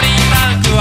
バンく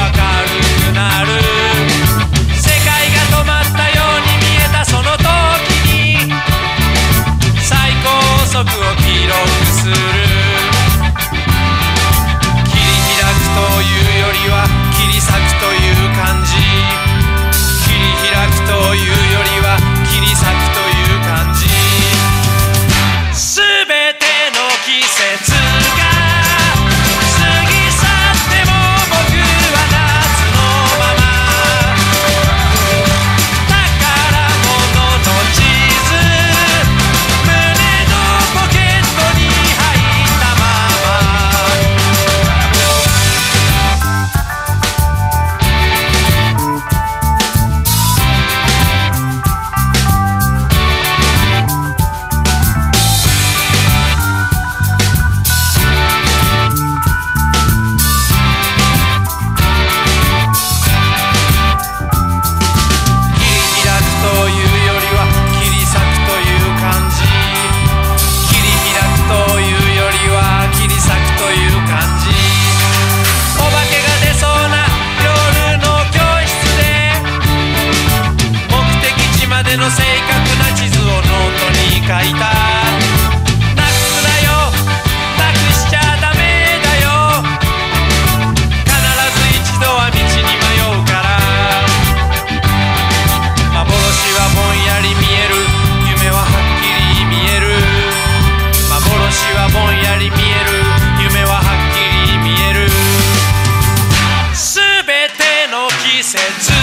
said to